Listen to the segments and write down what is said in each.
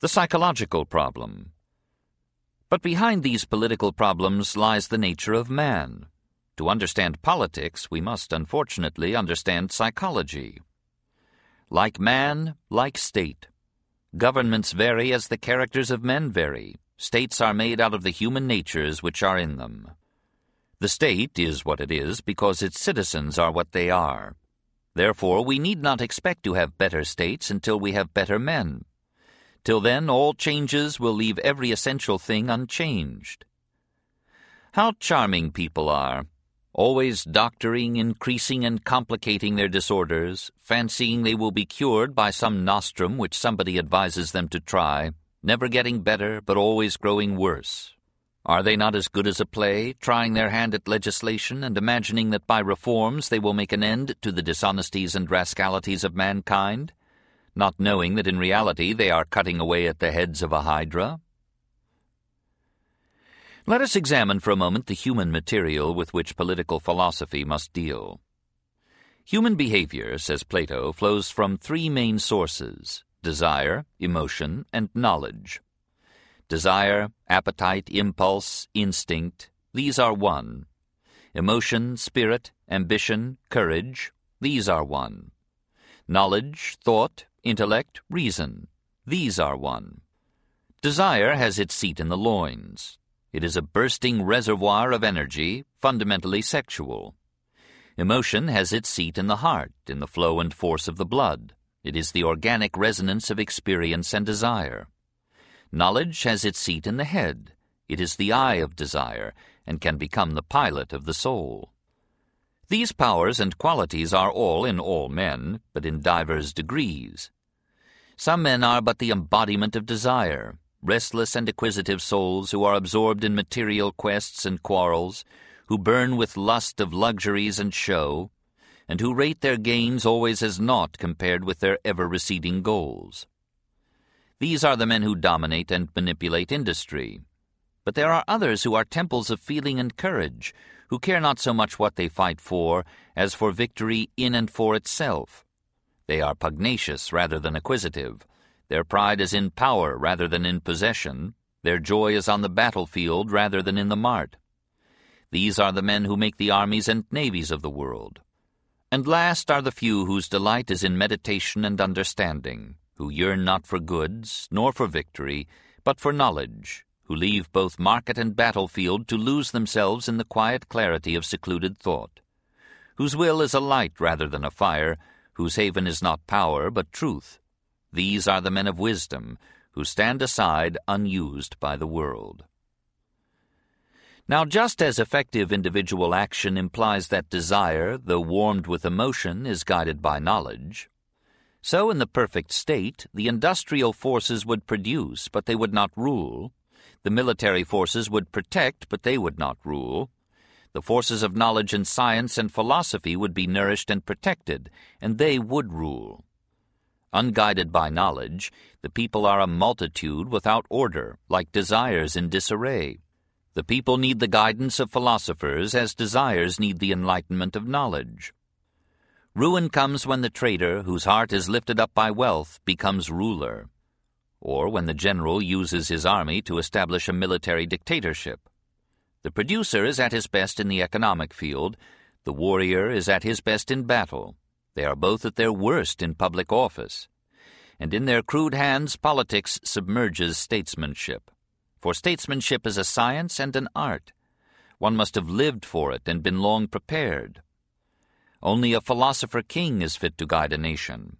The psychological problem. But behind these political problems lies the nature of man. To understand politics, we must unfortunately understand psychology. Like man, like state. Governments vary as the characters of men vary. States are made out of the human natures which are in them. The state is what it is because its citizens are what they are. Therefore, we need not expect to have better states until we have better men. Till then, all changes will leave every essential thing unchanged. How charming people are, always doctoring, increasing, and complicating their disorders, fancying they will be cured by some nostrum which somebody advises them to try, never getting better, but always growing worse. Are they not as good as a play, trying their hand at legislation and imagining that by reforms they will make an end to the dishonesties and rascalities of mankind, not knowing that in reality they are cutting away at the heads of a hydra? Let us examine for a moment the human material with which political philosophy must deal. Human behavior, says Plato, flows from three main sources desire, emotion, and knowledge. Desire, appetite, impulse, instinct, these are one. Emotion, spirit, ambition, courage, these are one. Knowledge, thought, intellect, reason, these are one. Desire has its seat in the loins. It is a bursting reservoir of energy, fundamentally sexual. Emotion has its seat in the heart, in the flow and force of the blood. It is the organic resonance of experience and desire. Knowledge has its seat in the head. It is the eye of desire, and can become the pilot of the soul. These powers and qualities are all in all men, but in divers degrees. Some men are but the embodiment of desire, restless and acquisitive souls who are absorbed in material quests and quarrels, who burn with lust of luxuries and show, and who rate their gains always as naught compared with their ever-receding goals. These are the men who dominate and manipulate industry. But there are others who are temples of feeling and courage, who care not so much what they fight for as for victory in and for itself. They are pugnacious rather than acquisitive, their pride is in power rather than in possession. Their joy is on the battlefield rather than in the mart. These are the men who make the armies and navies of the world. And last are the few whose delight is in meditation and understanding, who yearn not for goods, nor for victory, but for knowledge, who leave both market and battlefield to lose themselves in the quiet clarity of secluded thought, whose will is a light rather than a fire, whose haven is not power but truth, these are the men of wisdom, who stand aside unused by the world. Now, just as effective individual action implies that desire, though warmed with emotion, is guided by knowledge, so in the perfect state, the industrial forces would produce, but they would not rule. The military forces would protect, but they would not rule. The forces of knowledge and science and philosophy would be nourished and protected, and they would rule. Unguided by knowledge, the people are a multitude without order, like desires in disarray. The people need the guidance of philosophers as desires need the enlightenment of knowledge. Ruin comes when the trader, whose heart is lifted up by wealth, becomes ruler, or when the general uses his army to establish a military dictatorship. The producer is at his best in the economic field, the warrior is at his best in battle. They are both at their worst in public office. And in their crude hands, politics submerges statesmanship. For statesmanship is a science and an art. One must have lived for it and been long prepared. Only a philosopher king is fit to guide a nation.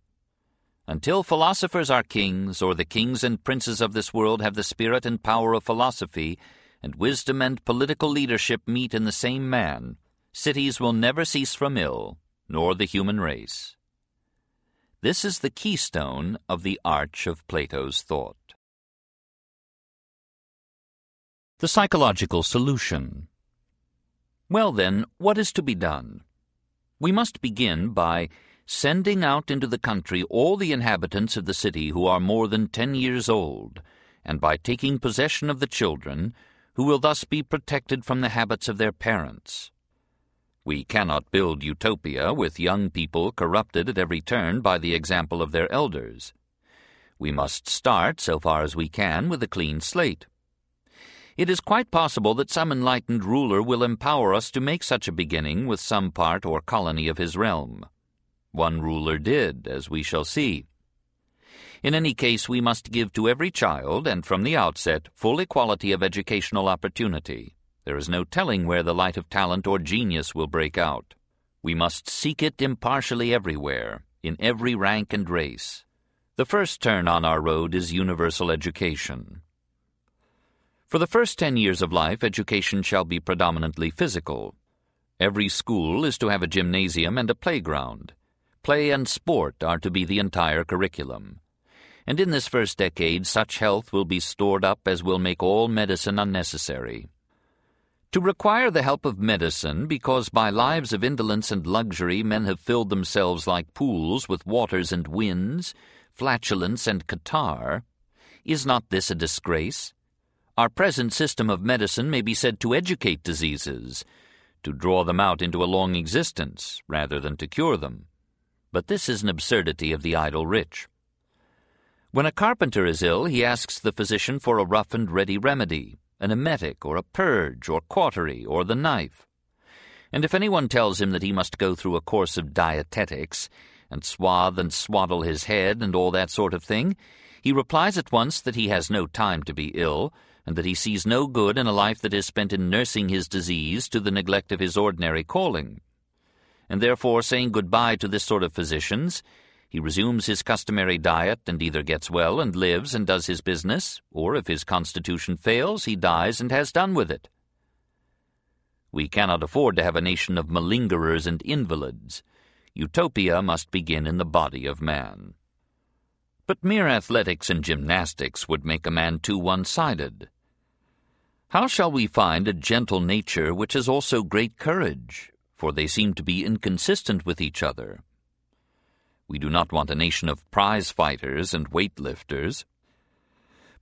Until philosophers are kings, or the kings and princes of this world have the spirit and power of philosophy, and wisdom and political leadership meet in the same man, cities will never cease from ill, nor the human race. This is the keystone of the arch of Plato's thought. The psychological solution. Well then, what is to be done? We must begin by sending out into the country all the inhabitants of the city who are more than ten years old, and by taking possession of the children, who will thus be protected from the habits of their parents. We cannot build utopia with young people corrupted at every turn by the example of their elders. We must start, so far as we can, with a clean slate. It is quite possible that some enlightened ruler will empower us to make such a beginning with some part or colony of his realm. One ruler did, as we shall see. In any case, we must give to every child, and from the outset, full equality of educational opportunity. There is no telling where the light of talent or genius will break out. We must seek it impartially everywhere, in every rank and race. The first turn on our road is universal education. For the first ten years of life, education shall be predominantly physical. Every school is to have a gymnasium and a playground. Play and sport are to be the entire curriculum. And in this first decade, such health will be stored up as will make all medicine unnecessary. To require the help of medicine, because by lives of indolence and luxury men have filled themselves like pools with waters and winds, flatulence and catarrh, is not this a disgrace? Our present system of medicine may be said to educate diseases, to draw them out into a long existence, rather than to cure them. But this is an absurdity of the idle rich. When a carpenter is ill, he asks the physician for a rough and ready remedy, an emetic, or a purge, or cautery, or the knife. And if anyone tells him that he must go through a course of dietetics, and swathe and swaddle his head, and all that sort of thing, he replies at once that he has no time to be ill, and that he sees no good in a life that is spent in nursing his disease to the neglect of his ordinary calling. And therefore, saying good-bye to this sort of physicians, he resumes his customary diet and either gets well and lives and does his business, or if his constitution fails, he dies and has done with it. We cannot afford to have a nation of malingerers and invalids. Utopia must begin in the body of man. But mere athletics and gymnastics would make a man too one-sided. How shall we find a gentle nature which has also great courage, for they seem to be inconsistent with each other? We do not want a nation of prize fighters and weightlifters.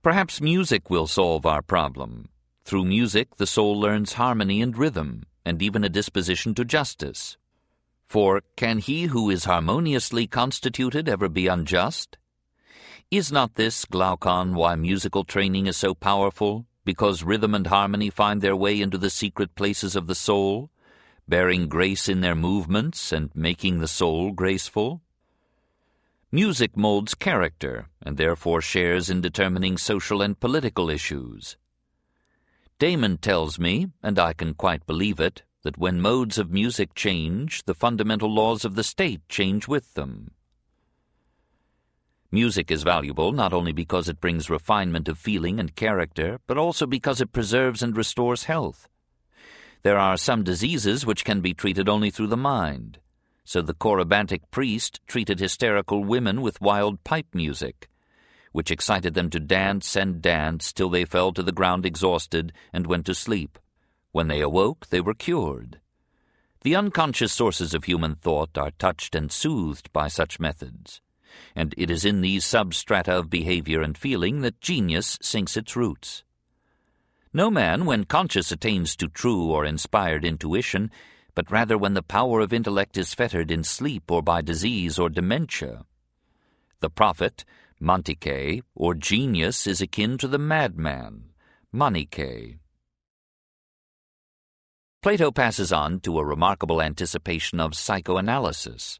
Perhaps music will solve our problem. Through music the soul learns harmony and rhythm, and even a disposition to justice. For can he who is harmoniously constituted ever be unjust? Is not this, Glaucon, why musical training is so powerful? Because rhythm and harmony find their way into the secret places of the soul, bearing grace in their movements and making the soul graceful? Music molds character, and therefore shares in determining social and political issues. Damon tells me, and I can quite believe it, that when modes of music change, the fundamental laws of the state change with them. Music is valuable not only because it brings refinement of feeling and character, but also because it preserves and restores health. There are some diseases which can be treated only through the mind. So the Corybantic priest treated hysterical women with wild pipe music, which excited them to dance and dance till they fell to the ground exhausted and went to sleep. When they awoke, they were cured. The unconscious sources of human thought are touched and soothed by such methods and it is in these substrata of behavior and feeling that genius sinks its roots. No man, when conscious, attains to true or inspired intuition, but rather when the power of intellect is fettered in sleep or by disease or dementia. The prophet, Mantike, or genius, is akin to the madman, Manike. Plato passes on to a remarkable anticipation of psychoanalysis.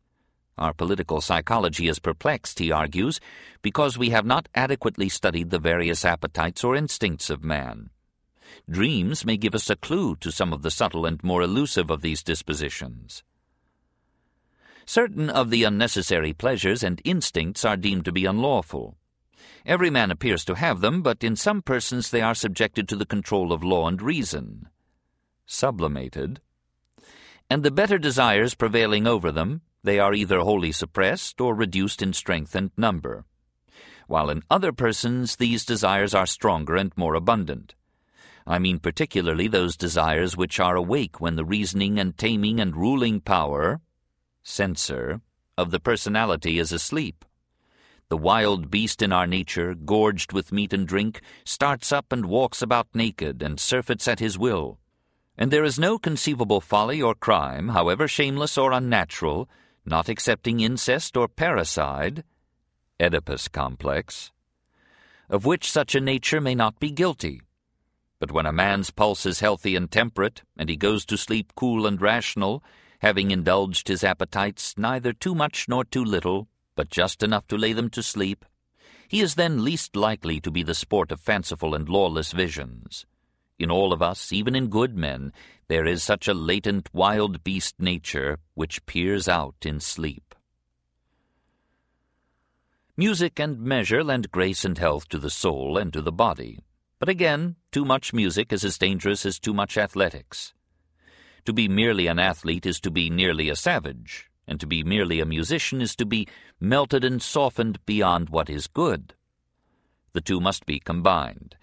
Our political psychology is perplexed, he argues, because we have not adequately studied the various appetites or instincts of man. Dreams may give us a clue to some of the subtle and more elusive of these dispositions. Certain of the unnecessary pleasures and instincts are deemed to be unlawful. Every man appears to have them, but in some persons they are subjected to the control of law and reason. Sublimated. And the better desires prevailing over them, they are either wholly suppressed or reduced in strength and number, while in other persons these desires are stronger and more abundant. I mean particularly those desires which are awake when the reasoning and taming and ruling power, censor, of the personality is asleep. The wild beast in our nature, gorged with meat and drink, starts up and walks about naked and surfeits at his will. And there is no conceivable folly or crime, however shameless or unnatural, not excepting incest or parricide, Oedipus complex, of which such a nature may not be guilty. But when a man's pulse is healthy and temperate, and he goes to sleep cool and rational, having indulged his appetites neither too much nor too little, but just enough to lay them to sleep, he is then least likely to be the sport of fanciful and lawless visions. In all of us, even in good men, there is such a latent wild beast nature which peers out in sleep. Music and measure lend grace and health to the soul and to the body. But again, too much music is as dangerous as too much athletics. To be merely an athlete is to be nearly a savage, and to be merely a musician is to be melted and softened beyond what is good. The two must be combined,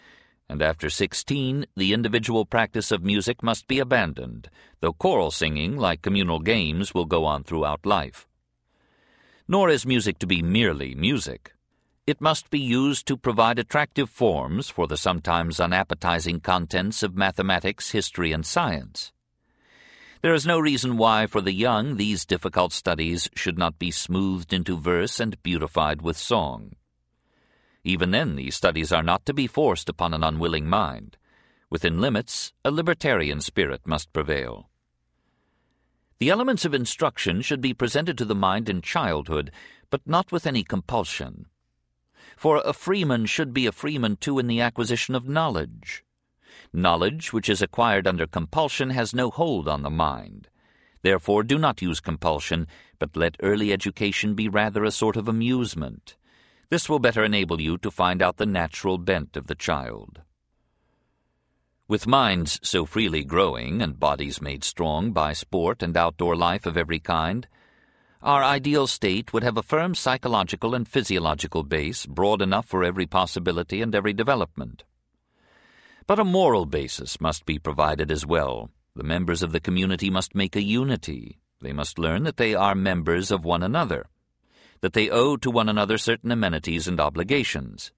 and after sixteen the individual practice of music must be abandoned, though choral singing, like communal games, will go on throughout life. Nor is music to be merely music. It must be used to provide attractive forms for the sometimes unappetizing contents of mathematics, history, and science. There is no reason why, for the young, these difficult studies should not be smoothed into verse and beautified with song. Even then, these studies are not to be forced upon an unwilling mind. Within limits, a libertarian spirit must prevail. The elements of instruction should be presented to the mind in childhood, but not with any compulsion for a freeman should be a freeman too in the acquisition of knowledge. Knowledge which is acquired under compulsion has no hold on the mind. Therefore do not use compulsion, but let early education be rather a sort of amusement. This will better enable you to find out the natural bent of the child. With minds so freely growing and bodies made strong by sport and outdoor life of every kind, our ideal state would have a firm psychological and physiological base broad enough for every possibility and every development. But a moral basis must be provided as well. The members of the community must make a unity. They must learn that they are members of one another, that they owe to one another certain amenities and obligations.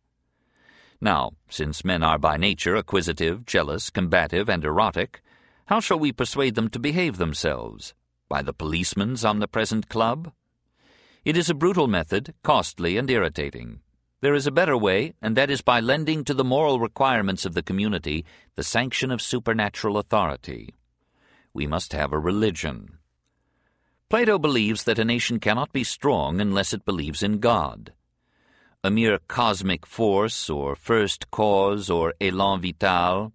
Now, since men are by nature acquisitive, jealous, combative, and erotic, how shall we persuade them to behave themselves? By the policeman's omnipresent club? It is a brutal method, costly and irritating. There is a better way, and that is by lending to the moral requirements of the community the sanction of supernatural authority. We must have a religion. Plato believes that a nation cannot be strong unless it believes in God. A mere cosmic force, or first cause, or élan vital,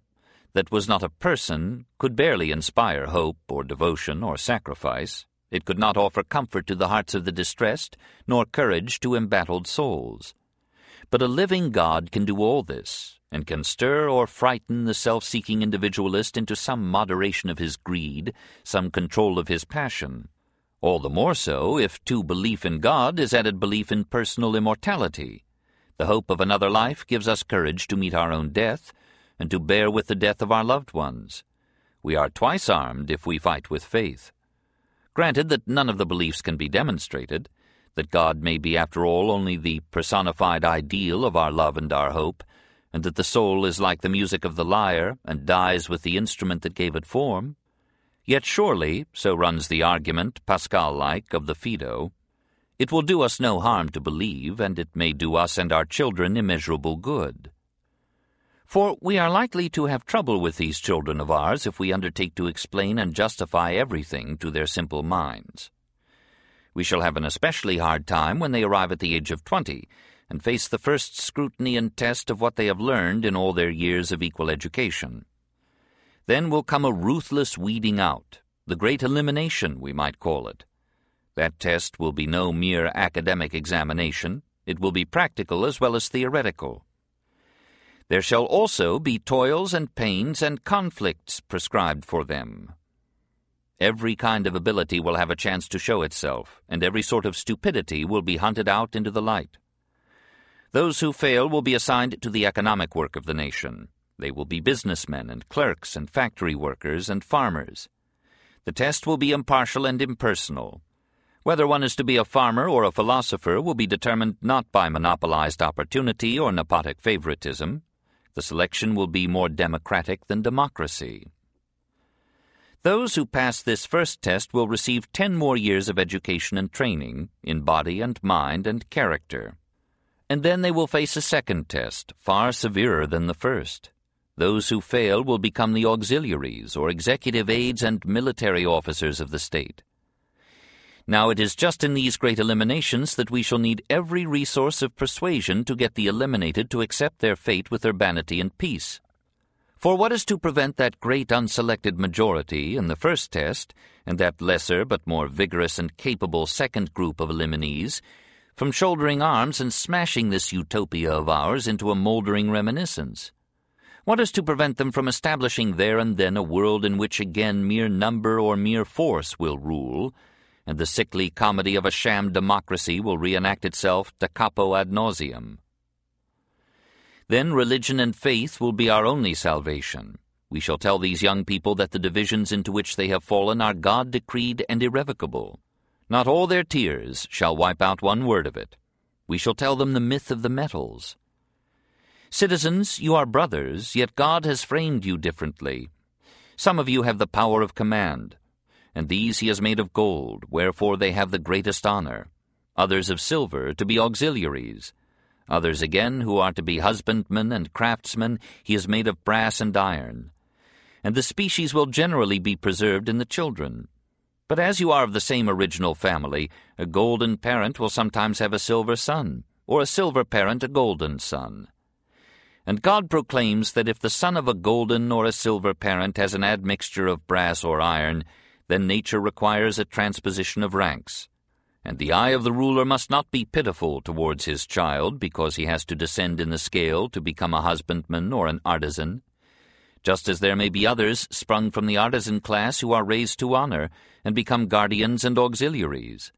that was not a person could barely inspire hope or devotion or sacrifice. It could not offer comfort to the hearts of the distressed, nor courage to embattled souls. But a living God can do all this, and can stir or frighten the self-seeking individualist into some moderation of his greed, some control of his passion. All the more so if to belief in God is added belief in personal immortality. The hope of another life gives us courage to meet our own death, and to bear with the death of our loved ones. We are twice armed if we fight with faith. Granted that none of the beliefs can be demonstrated, that God may be after all only the personified ideal of our love and our hope, and that the soul is like the music of the lyre and dies with the instrument that gave it form, yet surely, so runs the argument, Pascal-like, of the Phaedo, it will do us no harm to believe, and it may do us and our children immeasurable good. For we are likely to have trouble with these children of ours if we undertake to explain and justify everything to their simple minds. We shall have an especially hard time when they arrive at the age of twenty and face the first scrutiny and test of what they have learned in all their years of equal education. Then will come a ruthless weeding out, the great elimination, we might call it. That test will be no mere academic examination. It will be practical as well as theoretical. There shall also be toils and pains and conflicts prescribed for them. Every kind of ability will have a chance to show itself, and every sort of stupidity will be hunted out into the light. Those who fail will be assigned to the economic work of the nation. They will be businessmen and clerks and factory workers and farmers. The test will be impartial and impersonal. Whether one is to be a farmer or a philosopher will be determined not by monopolized opportunity or nepotic favoritism, the selection will be more democratic than democracy. Those who pass this first test will receive ten more years of education and training in body and mind and character. And then they will face a second test, far severer than the first. Those who fail will become the auxiliaries or executive aides and military officers of the state. Now it is just in these great eliminations that we shall need every resource of persuasion to get the eliminated to accept their fate with urbanity and peace. For what is to prevent that great unselected majority in the first test, and that lesser but more vigorous and capable second group of eliminees, from shouldering arms and smashing this utopia of ours into a mouldering reminiscence? What is to prevent them from establishing there and then a world in which again mere number or mere force will rule, and the sickly comedy of a sham democracy will reenact itself da capo ad nauseam. Then religion and faith will be our only salvation. We shall tell these young people that the divisions into which they have fallen are God-decreed and irrevocable. Not all their tears shall wipe out one word of it. We shall tell them the myth of the metals. Citizens, you are brothers, yet God has framed you differently. Some of you have the power of command and these he has made of gold, wherefore they have the greatest honor. Others of silver, to be auxiliaries. Others again, who are to be husbandmen and craftsmen, he has made of brass and iron. And the species will generally be preserved in the children. But as you are of the same original family, a golden parent will sometimes have a silver son, or a silver parent a golden son. And God proclaims that if the son of a golden or a silver parent has an admixture of brass or iron, then nature requires a transposition of ranks. And the eye of the ruler must not be pitiful towards his child because he has to descend in the scale to become a husbandman or an artisan, just as there may be others sprung from the artisan class who are raised to honor and become guardians and auxiliaries.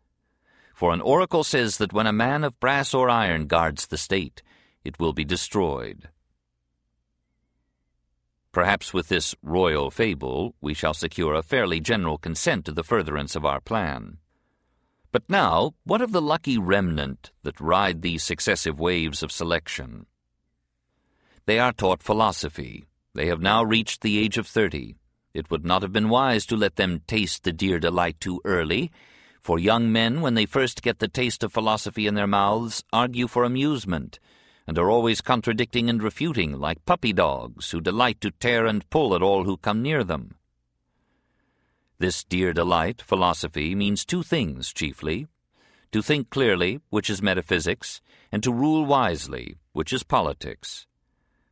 For an oracle says that when a man of brass or iron guards the state, it will be destroyed. Perhaps with this royal fable we shall secure a fairly general consent to the furtherance of our plan. But now, what of the lucky remnant that ride these successive waves of selection? They are taught philosophy. They have now reached the age of thirty. It would not have been wise to let them taste the dear delight too early, for young men, when they first get the taste of philosophy in their mouths, argue for amusement, and are always contradicting and refuting, like puppy dogs who delight to tear and pull at all who come near them. This dear delight, philosophy, means two things chiefly to think clearly, which is metaphysics, and to rule wisely, which is politics.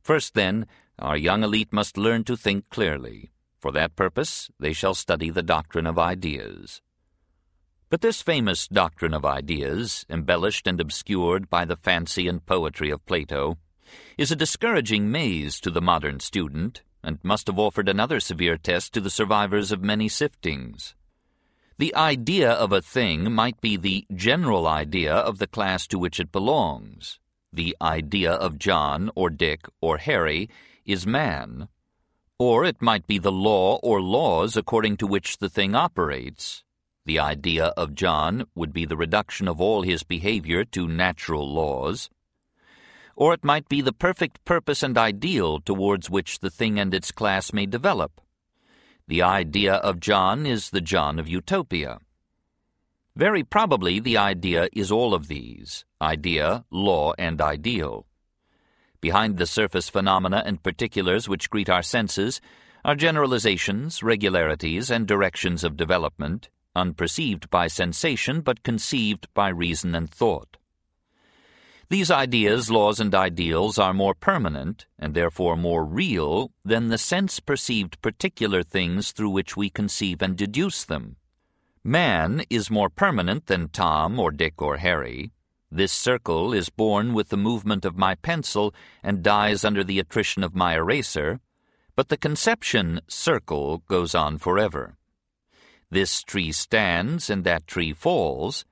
First, then, our young elite must learn to think clearly. For that purpose, they shall study the doctrine of ideas. But this famous doctrine of ideas, embellished and obscured by the fancy and poetry of Plato, is a discouraging maze to the modern student, and must have offered another severe test to the survivors of many siftings. The idea of a thing might be the general idea of the class to which it belongs. The idea of John, or Dick, or Harry is man. Or it might be the law or laws according to which the thing operates, the idea of John would be the reduction of all his behavior to natural laws. Or it might be the perfect purpose and ideal towards which the thing and its class may develop. The idea of John is the John of Utopia. Very probably the idea is all of these idea, law, and ideal. Behind the surface phenomena and particulars which greet our senses are generalizations, regularities, and directions of development, unperceived by sensation but conceived by reason and thought. These ideas, laws, and ideals are more permanent, and therefore more real, than the sense-perceived particular things through which we conceive and deduce them. Man is more permanent than Tom or Dick or Harry. This circle is born with the movement of my pencil and dies under the attrition of my eraser, but the conception circle goes on forever. This tree stands and that tree falls,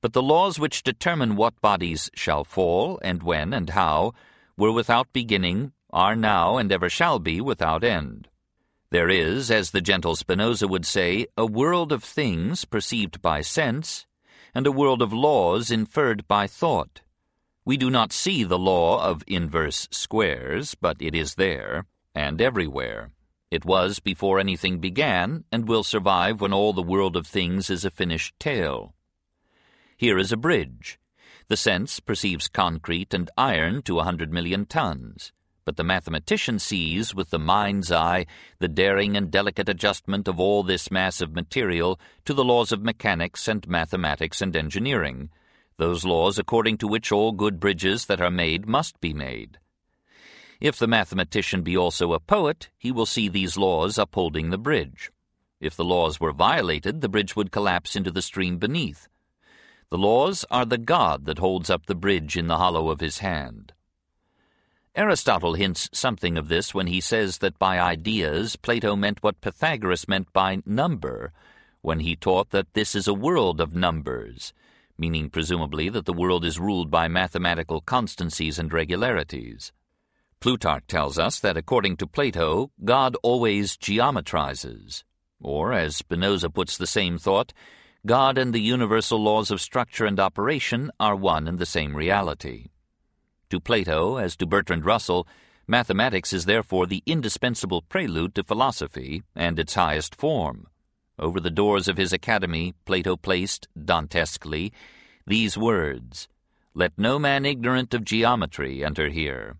but the laws which determine what bodies shall fall, and when and how, were without beginning, are now, and ever shall be without end. There is, as the gentle Spinoza would say, a world of things perceived by sense, and a world of laws inferred by thought. We do not see the law of inverse squares, but it is there, and everywhere. It was before anything began, and will survive when all the world of things is a finished tale. Here is a bridge. The sense perceives concrete and iron to a hundred million tons, but the mathematician sees with the mind's eye the daring and delicate adjustment of all this mass of material to the laws of mechanics and mathematics and engineering, those laws according to which all good bridges that are made must be made. If the mathematician be also a poet, he will see these laws upholding the bridge. If the laws were violated, the bridge would collapse into the stream beneath. The laws are the God that holds up the bridge in the hollow of his hand. Aristotle hints something of this when he says that by ideas Plato meant what Pythagoras meant by number, when he taught that this is a world of numbers, meaning presumably that the world is ruled by mathematical constancies and regularities. Plutarch tells us that according to Plato, God always geometrizes, or, as Spinoza puts the same thought, God and the universal laws of structure and operation are one and the same reality. To Plato, as to Bertrand Russell, mathematics is therefore the indispensable prelude to philosophy and its highest form. Over the doors of his academy, Plato placed, Dantesquely, these words, Let no man ignorant of geometry enter here.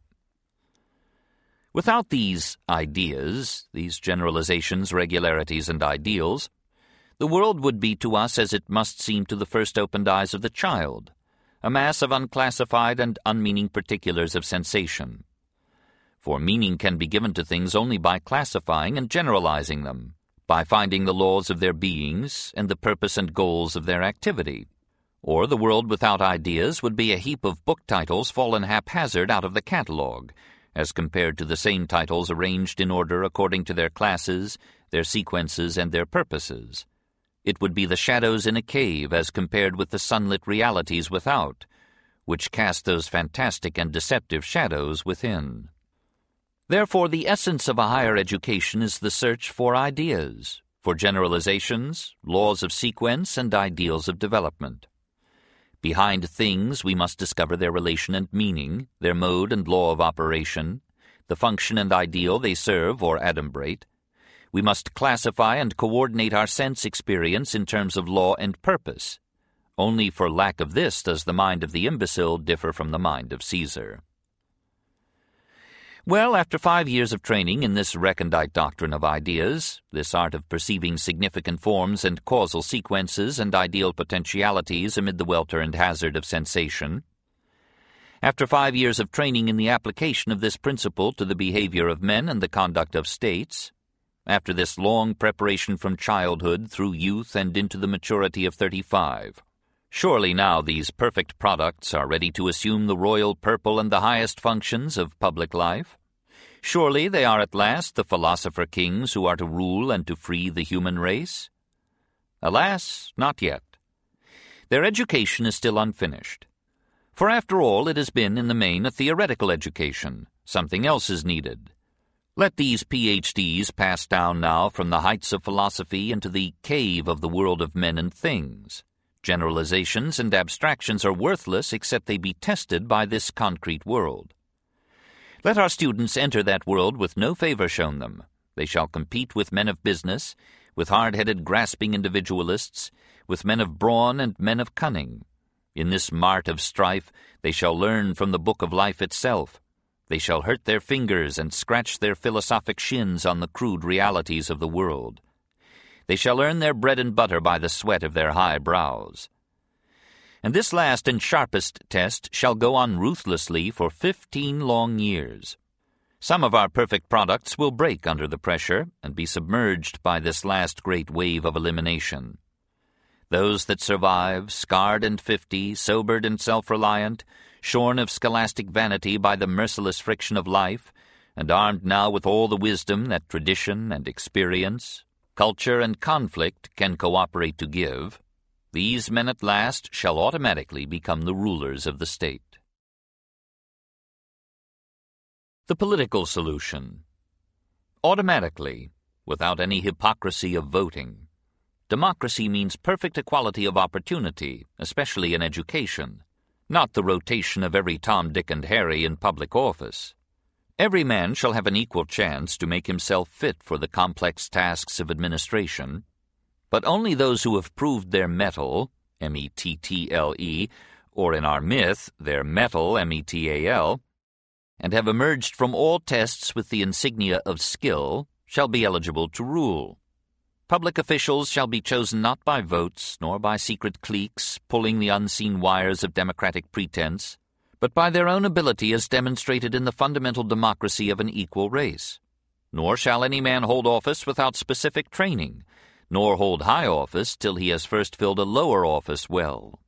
Without these ideas, these generalizations, regularities, and ideals, the world would be to us as it must seem to the first opened eyes of the child, a mass of unclassified and unmeaning particulars of sensation. For meaning can be given to things only by classifying and generalizing them, by finding the laws of their beings and the purpose and goals of their activity. Or the world without ideas would be a heap of book titles fallen haphazard out of the catalogue, as compared to the same titles arranged in order according to their classes, their sequences, and their purposes. It would be the shadows in a cave as compared with the sunlit realities without, which cast those fantastic and deceptive shadows within. Therefore, the essence of a higher education is the search for ideas, for generalizations, laws of sequence, and ideals of development. Behind things, we must discover their relation and meaning, their mode and law of operation, the function and ideal they serve or adumbrate. We must classify and coordinate our sense experience in terms of law and purpose. Only for lack of this does the mind of the imbecile differ from the mind of Caesar. Well, after five years of training in this recondite doctrine of ideas, this art of perceiving significant forms and causal sequences and ideal potentialities amid the welter and hazard of sensation, after five years of training in the application of this principle to the behavior of men and the conduct of states, after this long preparation from childhood through youth and into the maturity of thirty-five, Surely now these perfect products are ready to assume the royal purple and the highest functions of public life? Surely they are at last the philosopher kings who are to rule and to free the human race? Alas, not yet. Their education is still unfinished. For after all, it has been in the main a theoretical education. Something else is needed. Let these PhDs pass down now from the heights of philosophy into the cave of the world of men and things. Generalizations and abstractions are worthless except they be tested by this concrete world. Let our students enter that world with no favor shown them. They shall compete with men of business, with hard-headed grasping individualists, with men of brawn and men of cunning. In this mart of strife they shall learn from the book of life itself. They shall hurt their fingers and scratch their philosophic shins on the crude realities of the world. They shall earn their bread and butter by the sweat of their high brows. And this last and sharpest test shall go on ruthlessly for fifteen long years. Some of our perfect products will break under the pressure and be submerged by this last great wave of elimination. Those that survive, scarred and fifty, sobered and self-reliant, shorn of scholastic vanity by the merciless friction of life, and armed now with all the wisdom that tradition and experience, culture and conflict can cooperate to give, these men at last shall automatically become the rulers of the state. The political solution. Automatically, without any hypocrisy of voting. Democracy means perfect equality of opportunity, especially in education, not the rotation of every Tom, Dick, and Harry in public office. Every man shall have an equal chance to make himself fit for the complex tasks of administration, but only those who have proved their mettle, M-E-T-T-L-E, or in our myth, their metal, M-E-T-A-L, and have emerged from all tests with the insignia of skill, shall be eligible to rule. Public officials shall be chosen not by votes, nor by secret cliques pulling the unseen wires of democratic pretense, but by their own ability as demonstrated in the fundamental democracy of an equal race. Nor shall any man hold office without specific training, nor hold high office till he has first filled a lower office well.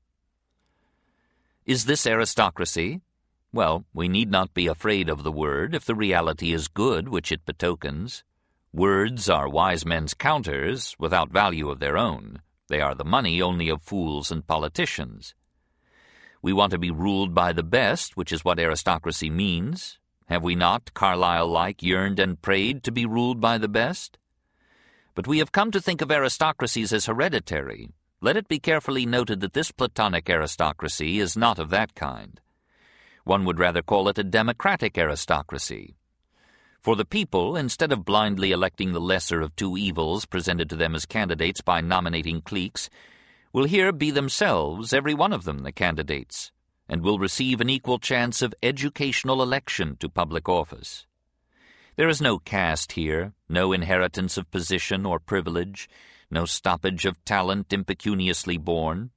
Is this aristocracy? Well, we need not be afraid of the word if the reality is good which it betokens. Words are wise men's counters, without value of their own. They are the money only of fools and politicians. We want to be ruled by the best, which is what aristocracy means. Have we not, Carlyle-like, yearned and prayed to be ruled by the best? But we have come to think of aristocracies as hereditary. Let it be carefully noted that this Platonic aristocracy is not of that kind. One would rather call it a democratic aristocracy. For the people, instead of blindly electing the lesser of two evils presented to them as candidates by nominating cliques, will here be themselves, every one of them, the candidates, and will receive an equal chance of educational election to public office. There is no caste here, no inheritance of position or privilege, no stoppage of talent impecuniously born.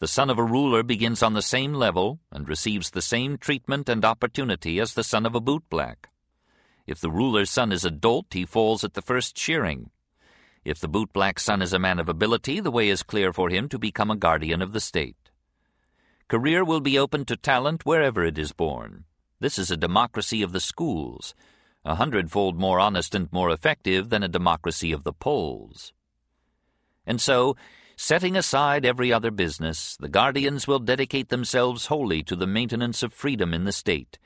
The son of a ruler begins on the same level and receives the same treatment and opportunity as the son of a bootblack. If the ruler's son is a dolt, he falls at the first shearing. If the bootblack's son is a man of ability, the way is clear for him to become a guardian of the state. Career will be open to talent wherever it is born. This is a democracy of the schools, a hundredfold more honest and more effective than a democracy of the polls. And so, setting aside every other business, the guardians will dedicate themselves wholly to the maintenance of freedom in the state,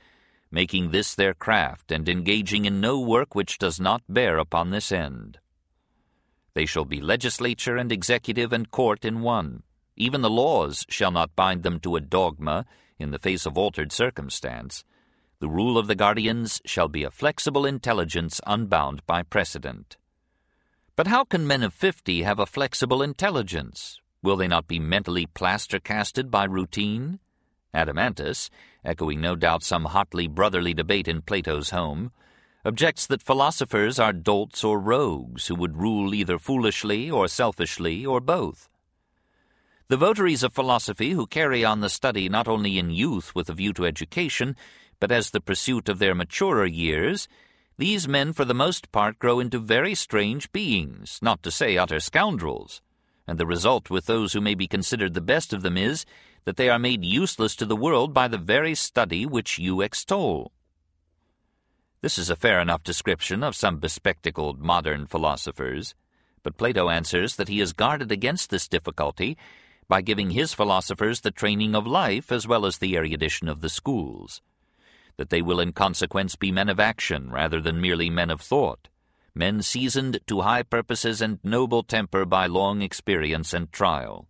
making this their craft and engaging in no work which does not bear upon this end. They shall be legislature and executive and court in one. Even the laws shall not bind them to a dogma in the face of altered circumstance. The rule of the guardians shall be a flexible intelligence unbound by precedent. But how can men of fifty have a flexible intelligence? Will they not be mentally plaster casted by routine? Adeimantus, echoing no doubt some hotly brotherly debate in Plato's home, objects that philosophers are dolts or rogues who would rule either foolishly or selfishly or both. The votaries of philosophy who carry on the study not only in youth with a view to education, but as the pursuit of their maturer years, these men for the most part grow into very strange beings, not to say utter scoundrels, and the result with those who may be considered the best of them is that they are made useless to the world by the very study which you extol. This is a fair enough description of some bespectacled modern philosophers, but Plato answers that he is guarded against this difficulty by giving his philosophers the training of life as well as the erudition of the schools, that they will in consequence be men of action rather than merely men of thought, men seasoned to high purposes and noble temper by long experience and trial.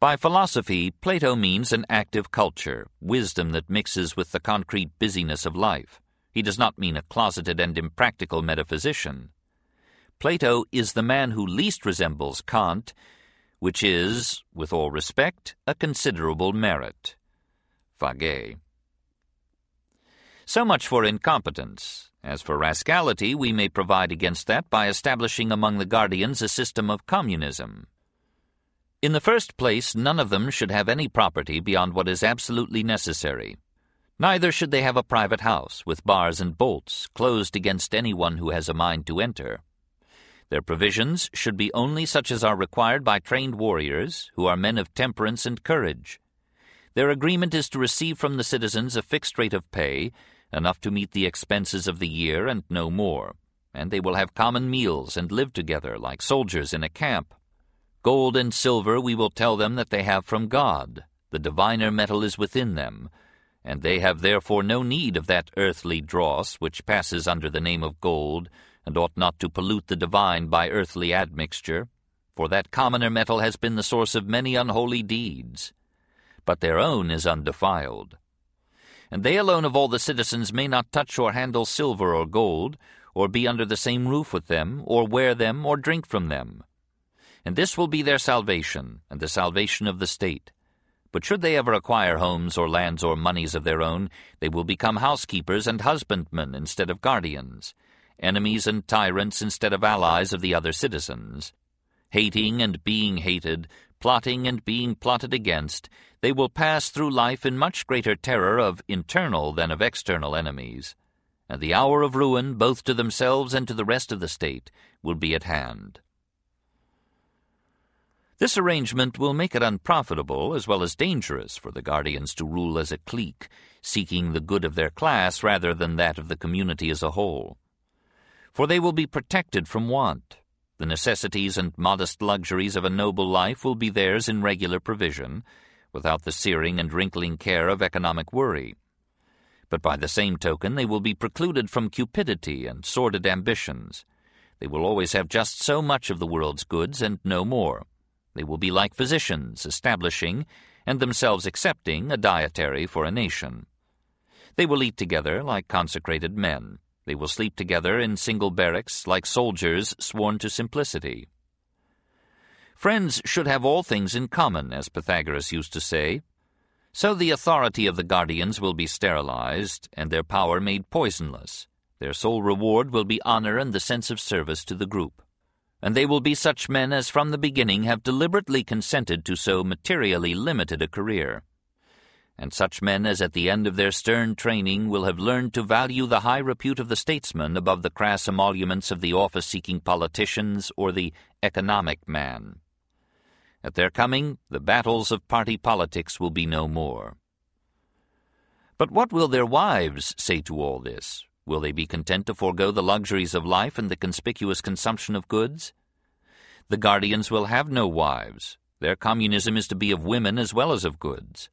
By philosophy, Plato means an active culture, wisdom that mixes with the concrete busyness of life. He does not mean a closeted and impractical metaphysician. Plato is the man who least resembles Kant, which is, with all respect, a considerable merit. Faguet. So much for incompetence. As for rascality, we may provide against that by establishing among the guardians a system of communism. In the first place, none of them should have any property beyond what is absolutely necessary. Neither should they have a private house, with bars and bolts, closed against anyone who has a mind to enter. Their provisions should be only such as are required by trained warriors, who are men of temperance and courage. Their agreement is to receive from the citizens a fixed rate of pay, enough to meet the expenses of the year and no more, and they will have common meals and live together like soldiers in a camp. Gold and silver we will tell them that they have from God. The diviner metal is within them, and they have therefore no need of that earthly dross which passes under the name of gold, and ought not to pollute the divine by earthly admixture, for that commoner metal has been the source of many unholy deeds. But their own is undefiled. And they alone of all the citizens may not touch or handle silver or gold, or be under the same roof with them, or wear them, or drink from them and this will be their salvation, and the salvation of the state. But should they ever acquire homes or lands or moneys of their own, they will become housekeepers and husbandmen instead of guardians, enemies and tyrants instead of allies of the other citizens. Hating and being hated, plotting and being plotted against, they will pass through life in much greater terror of internal than of external enemies. And the hour of ruin, both to themselves and to the rest of the state, will be at hand. This arrangement will make it unprofitable as well as dangerous for the guardians to rule as a clique, seeking the good of their class rather than that of the community as a whole. For they will be protected from want. The necessities and modest luxuries of a noble life will be theirs in regular provision, without the searing and wrinkling care of economic worry. But by the same token, they will be precluded from cupidity and sordid ambitions. They will always have just so much of the world's goods and no more. They will be like physicians, establishing, and themselves accepting, a dietary for a nation. They will eat together like consecrated men. They will sleep together in single barracks like soldiers sworn to simplicity. Friends should have all things in common, as Pythagoras used to say. So the authority of the guardians will be sterilized, and their power made poisonless. Their sole reward will be honor and the sense of service to the group and they will be such men as from the beginning have deliberately consented to so materially limited a career. And such men as at the end of their stern training will have learned to value the high repute of the statesman above the crass emoluments of the office-seeking politicians or the economic man. At their coming, the battles of party politics will be no more. But what will their wives say to all this? Will they be content to forego the luxuries of life and the conspicuous consumption of goods? The guardians will have no wives. Their communism is to be of women as well as of goods.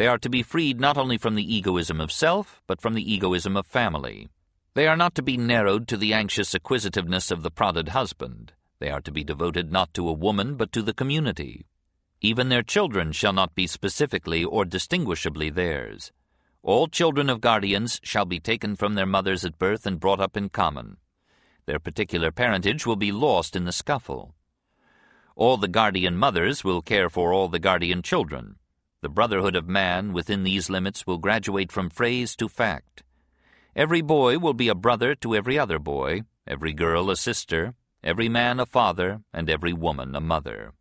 They are to be freed not only from the egoism of self, but from the egoism of family. They are not to be narrowed to the anxious acquisitiveness of the prodded husband. They are to be devoted not to a woman, but to the community. Even their children shall not be specifically or distinguishably theirs. All children of guardians shall be taken from their mothers at birth and brought up in common. Their particular parentage will be lost in the scuffle. All the guardian mothers will care for all the guardian children. The brotherhood of man within these limits will graduate from phrase to fact. Every boy will be a brother to every other boy, every girl a sister, every man a father, and every woman a mother.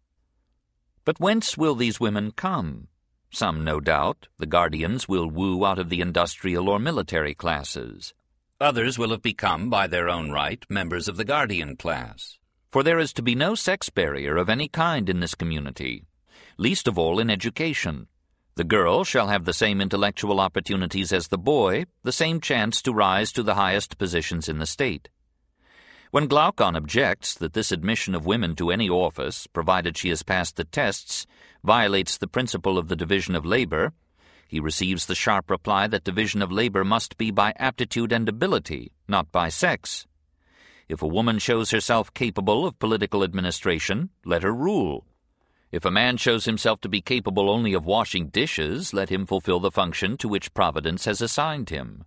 But whence will these women come? Some, no doubt, the guardians will woo out of the industrial or military classes. Others will have become, by their own right, members of the guardian class. For there is to be no sex barrier of any kind in this community, least of all in education. The girl shall have the same intellectual opportunities as the boy, the same chance to rise to the highest positions in the state. When Glaucon objects that this admission of women to any office, provided she has passed the tests, violates the principle of the division of labor, he receives the sharp reply that division of labor must be by aptitude and ability, not by sex. If a woman shows herself capable of political administration, let her rule. If a man shows himself to be capable only of washing dishes, let him fulfill the function to which Providence has assigned him.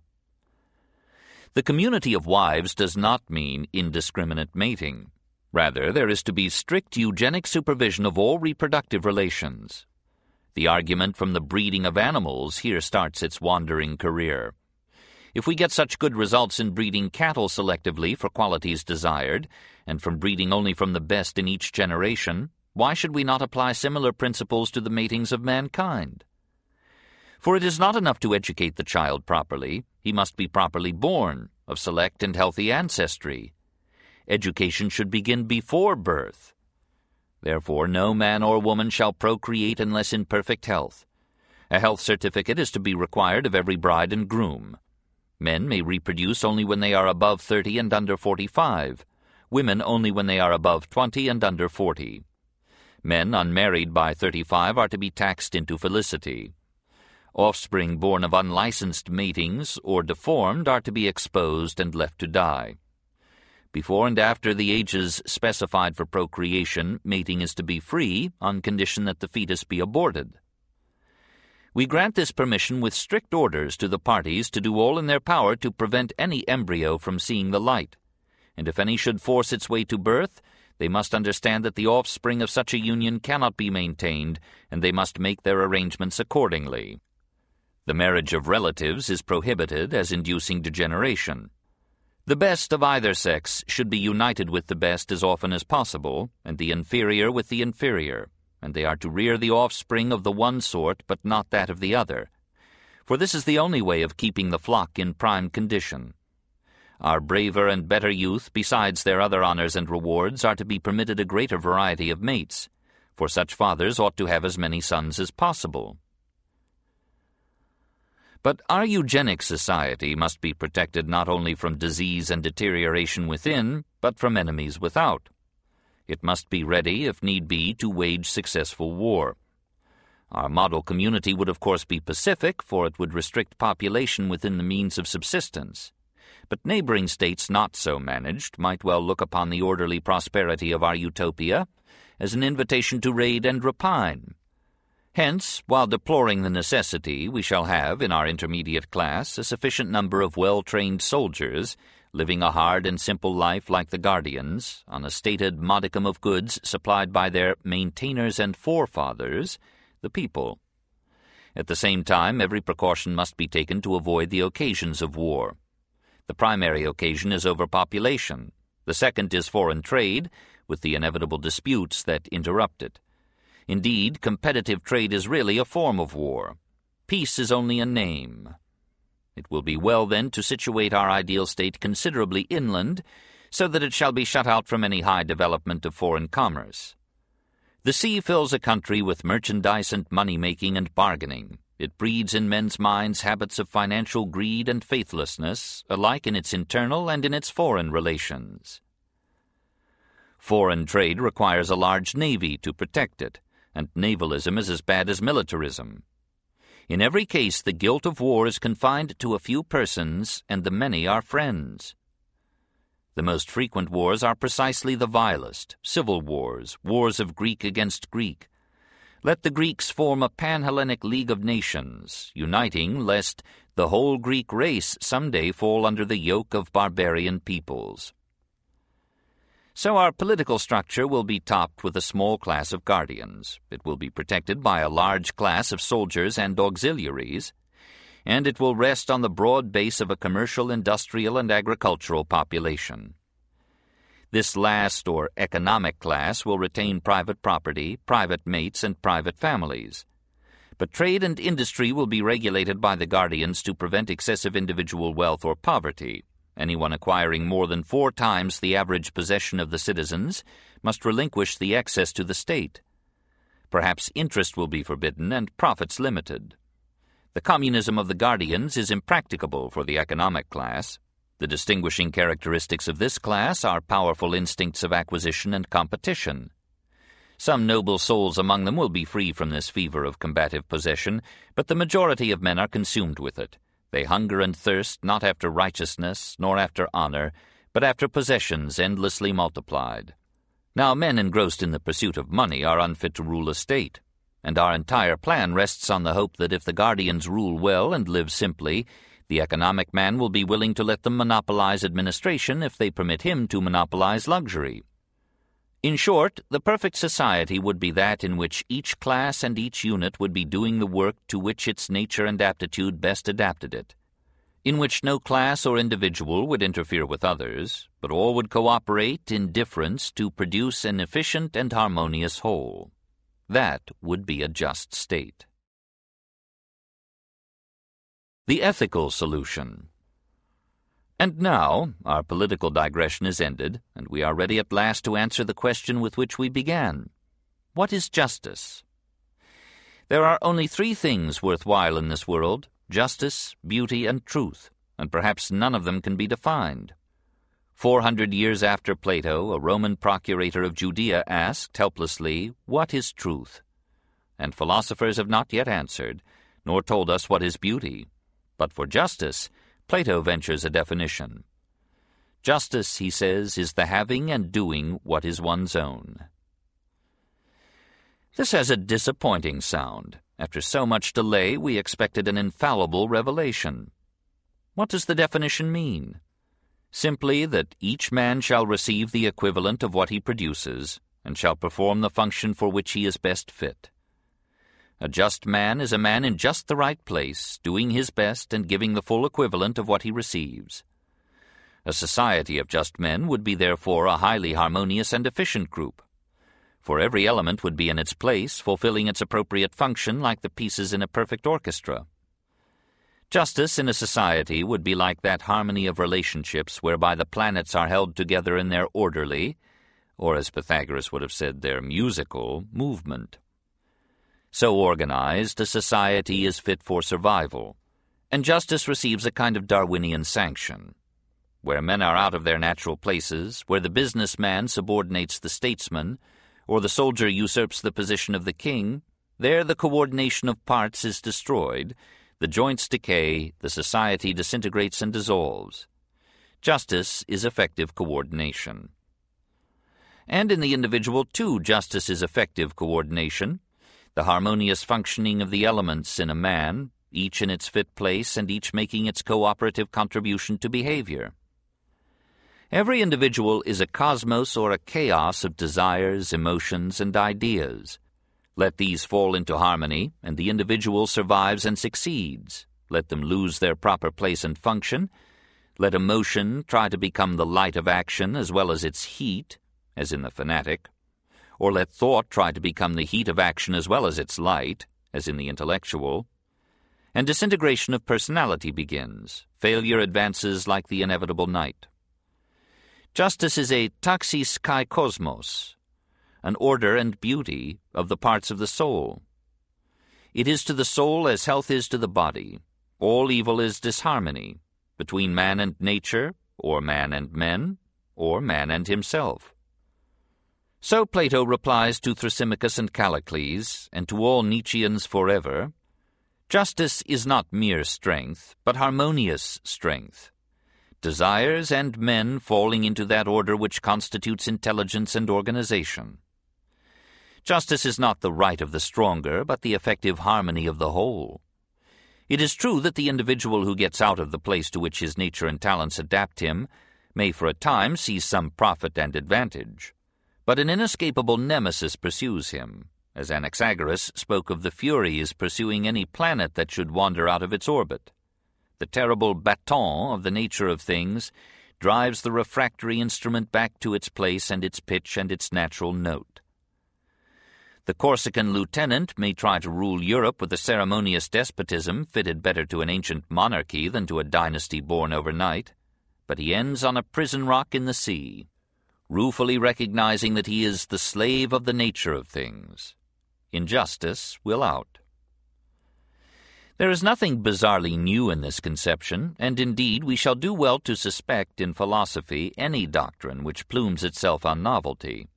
The community of wives does not mean indiscriminate mating. Rather, there is to be strict eugenic supervision of all reproductive relations. The argument from the breeding of animals here starts its wandering career. If we get such good results in breeding cattle selectively for qualities desired, and from breeding only from the best in each generation, why should we not apply similar principles to the matings of mankind? For it is not enough to educate the child properly, he must be properly born, of select and healthy ancestry. Education should begin before birth. Therefore, no man or woman shall procreate unless in perfect health. A health certificate is to be required of every bride and groom. Men may reproduce only when they are above 30 and under 45, women only when they are above 20 and under 40. Men unmarried by 35 are to be taxed into felicity. Offspring born of unlicensed matings or deformed are to be exposed and left to die. Before and after the ages specified for procreation, mating is to be free on condition that the fetus be aborted. We grant this permission with strict orders to the parties to do all in their power to prevent any embryo from seeing the light, and if any should force its way to birth, they must understand that the offspring of such a union cannot be maintained, and they must make their arrangements accordingly. The marriage of relatives is prohibited as inducing degeneration. The best of either sex should be united with the best as often as possible, and the inferior with the inferior, and they are to rear the offspring of the one sort but not that of the other. For this is the only way of keeping the flock in prime condition. Our braver and better youth, besides their other honors and rewards, are to be permitted a greater variety of mates, for such fathers ought to have as many sons as possible. But our eugenic society must be protected not only from disease and deterioration within, but from enemies without. It must be ready, if need be, to wage successful war. Our model community would of course be pacific, for it would restrict population within the means of subsistence. But neighboring states not so managed might well look upon the orderly prosperity of our utopia as an invitation to raid and rapine, Hence, while deploring the necessity, we shall have, in our intermediate class, a sufficient number of well-trained soldiers, living a hard and simple life like the guardians, on a stated modicum of goods supplied by their maintainers and forefathers, the people. At the same time, every precaution must be taken to avoid the occasions of war. The primary occasion is overpopulation. The second is foreign trade, with the inevitable disputes that interrupt it. Indeed, competitive trade is really a form of war. Peace is only a name. It will be well, then, to situate our ideal state considerably inland, so that it shall be shut out from any high development of foreign commerce. The sea fills a country with merchandise and money-making and bargaining. It breeds in men's minds habits of financial greed and faithlessness, alike in its internal and in its foreign relations. Foreign trade requires a large navy to protect it, and navalism is as bad as militarism. In every case, the guilt of war is confined to a few persons, and the many are friends. The most frequent wars are precisely the vilest civil wars, wars of Greek against Greek. Let the Greeks form a pan-Hellenic league of nations, uniting lest the whole Greek race some day fall under the yoke of barbarian peoples. So our political structure will be topped with a small class of guardians. It will be protected by a large class of soldiers and auxiliaries, and it will rest on the broad base of a commercial, industrial, and agricultural population. This last, or economic class, will retain private property, private mates, and private families. But trade and industry will be regulated by the guardians to prevent excessive individual wealth or poverty. Anyone acquiring more than four times the average possession of the citizens must relinquish the excess to the state. Perhaps interest will be forbidden and profits limited. The communism of the guardians is impracticable for the economic class. The distinguishing characteristics of this class are powerful instincts of acquisition and competition. Some noble souls among them will be free from this fever of combative possession, but the majority of men are consumed with it. They hunger and thirst not after righteousness, nor after honor, but after possessions endlessly multiplied. Now men engrossed in the pursuit of money are unfit to rule a state, and our entire plan rests on the hope that if the guardians rule well and live simply, the economic man will be willing to let them monopolize administration if they permit him to monopolize luxury. In short, the perfect society would be that in which each class and each unit would be doing the work to which its nature and aptitude best adapted it, in which no class or individual would interfere with others, but all would cooperate in difference to produce an efficient and harmonious whole. That would be a just state. The ethical solution and now, our political digression is ended, and we are ready at last to answer the question with which we began. What is justice? There are only three things worthwhile in this world justice, beauty, and truth, and perhaps none of them can be defined. Four hundred years after Plato, a Roman procurator of Judea asked helplessly, What is truth? And philosophers have not yet answered, nor told us what is beauty. But for justice, Plato ventures a definition. Justice, he says, is the having and doing what is one's own. This has a disappointing sound. After so much delay, we expected an infallible revelation. What does the definition mean? Simply that each man shall receive the equivalent of what he produces, and shall perform the function for which he is best fit. A just man is a man in just the right place, doing his best and giving the full equivalent of what he receives. A society of just men would be therefore a highly harmonious and efficient group, for every element would be in its place, fulfilling its appropriate function like the pieces in a perfect orchestra. Justice in a society would be like that harmony of relationships whereby the planets are held together in their orderly, or as Pythagoras would have said, their musical, movement. So organized, a society is fit for survival, and justice receives a kind of Darwinian sanction. Where men are out of their natural places, where the businessman subordinates the statesman, or the soldier usurps the position of the king, there the coordination of parts is destroyed, the joints decay, the society disintegrates and dissolves. Justice is effective coordination. And in the individual, too, justice is effective coordination, the harmonious functioning of the elements in a man, each in its fit place and each making its cooperative contribution to behavior. Every individual is a cosmos or a chaos of desires, emotions, and ideas. Let these fall into harmony, and the individual survives and succeeds. Let them lose their proper place and function. Let emotion try to become the light of action as well as its heat, as in the fanatic or let thought try to become the heat of action as well as its light, as in the intellectual, and disintegration of personality begins. Failure advances like the inevitable night. Justice is a taxis kai cosmos, an order and beauty of the parts of the soul. It is to the soul as health is to the body. All evil is disharmony between man and nature, or man and men, or man and himself. So Plato replies to Thrasymachus and Callicles, and to all Nietzscheans forever, Justice is not mere strength, but harmonious strength. Desires and men falling into that order which constitutes intelligence and organization. Justice is not the right of the stronger, but the effective harmony of the whole. It is true that the individual who gets out of the place to which his nature and talents adapt him may for a time see some profit and advantage. But an inescapable nemesis pursues him, as Anaxagoras spoke of the Furies pursuing any planet that should wander out of its orbit. The terrible baton of the nature of things drives the refractory instrument back to its place and its pitch and its natural note. The Corsican lieutenant may try to rule Europe with a ceremonious despotism fitted better to an ancient monarchy than to a dynasty born overnight, but he ends on a prison rock in the sea, ruefully recognizing that he is the slave of the nature of things. Injustice will out. There is nothing bizarrely new in this conception, and indeed we shall do well to suspect in philosophy any doctrine which plumes itself on novelty.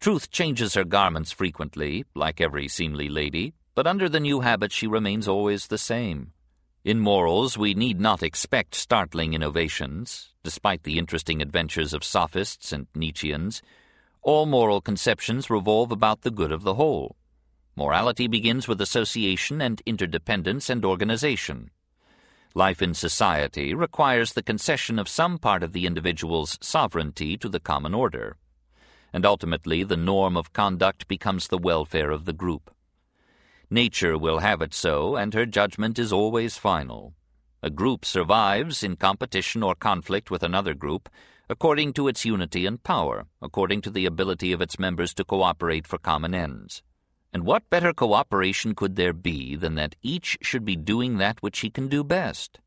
Truth changes her garments frequently, like every seemly lady, but under the new habit she remains always the same. In morals, we need not expect startling innovations. Despite the interesting adventures of sophists and Nietzscheans, all moral conceptions revolve about the good of the whole. Morality begins with association and interdependence and organization. Life in society requires the concession of some part of the individual's sovereignty to the common order, and ultimately the norm of conduct becomes the welfare of the group. Nature will have it so, and her judgment is always final. A group survives in competition or conflict with another group according to its unity and power, according to the ability of its members to cooperate for common ends. And what better cooperation could there be than that each should be doing that which he can do best?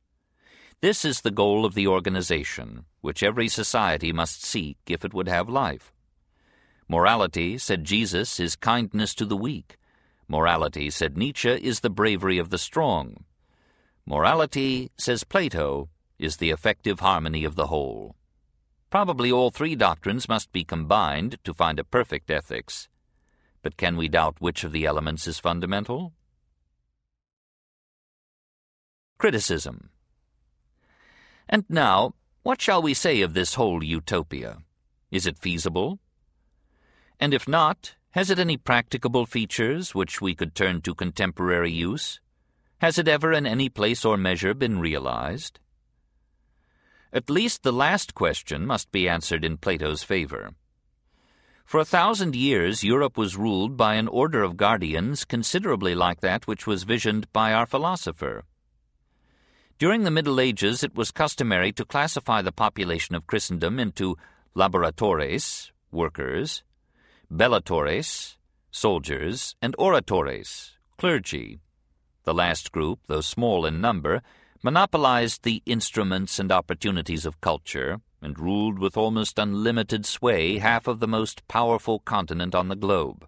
This is the goal of the organization, which every society must seek if it would have life. Morality, said Jesus, is kindness to the weak, Morality, said Nietzsche, is the bravery of the strong. Morality, says Plato, is the effective harmony of the whole. Probably all three doctrines must be combined to find a perfect ethics. But can we doubt which of the elements is fundamental? Criticism. And now, what shall we say of this whole utopia? Is it feasible? And if not, has it any practicable features which we could turn to contemporary use? Has it ever in any place or measure been realized? At least the last question must be answered in Plato's favor. For a thousand years, Europe was ruled by an order of guardians considerably like that which was visioned by our philosopher. During the Middle Ages, it was customary to classify the population of Christendom into laboratores, workers, bellatores, soldiers, and oratores, clergy. The last group, though small in number, monopolized the instruments and opportunities of culture and ruled with almost unlimited sway half of the most powerful continent on the globe.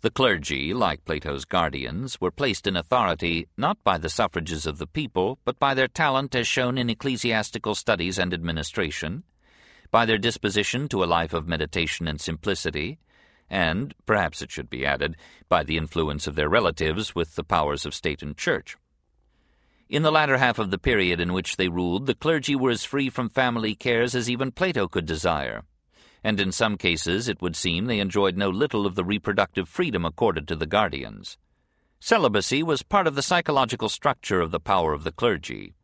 The clergy, like Plato's guardians, were placed in authority not by the suffrages of the people, but by their talent as shown in ecclesiastical studies and administration, by their disposition to a life of meditation and simplicity, and, perhaps it should be added, by the influence of their relatives with the powers of state and church. In the latter half of the period in which they ruled, the clergy were as free from family cares as even Plato could desire, and in some cases it would seem they enjoyed no little of the reproductive freedom accorded to the guardians. Celibacy was part of the psychological structure of the power of the clergy,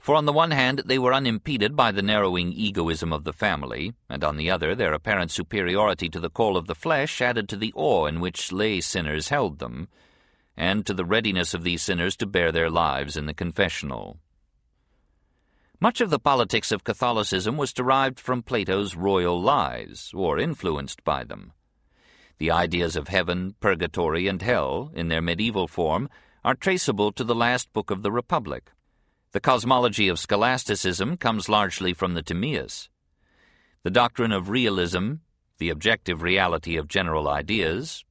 for on the one hand they were unimpeded by the narrowing egoism of the family, and on the other their apparent superiority to the call of the flesh added to the awe in which lay sinners held them, and to the readiness of these sinners to bare their lives in the confessional. Much of the politics of Catholicism was derived from Plato's royal lies, or influenced by them. The ideas of heaven, purgatory, and hell, in their medieval form, are traceable to the last book of the Republic, the cosmology of scholasticism comes largely from the Timaeus. The doctrine of realism, the objective reality of general ideas,